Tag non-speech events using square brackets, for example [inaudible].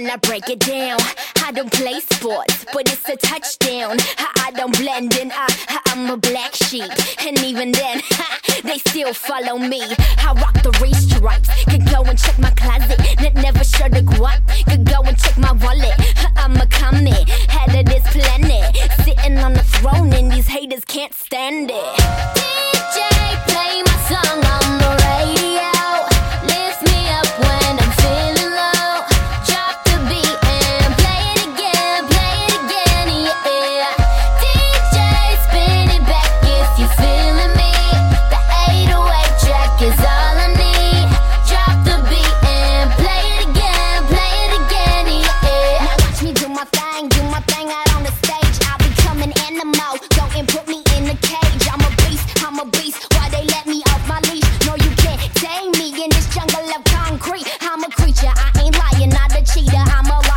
when I break it down. I don't play sports, but it's a touchdown. I, I don't blend in, I, I'm a black sheep. And even then, [laughs] they still follow me. I rock the race stripes. Could go and check my closet, n- never show the guap. Could go and check my wallet. I'm a comet, head of this planet. Sitting on the throne, and these haters can't stand it. out on the stage, I become an animal. Go and put me in a cage. I'm a beast, I'm a beast. Why they let me off my leash? No, you can't tame me in this jungle of concrete. I'm a creature, I ain't lying, not a cheater. I'm a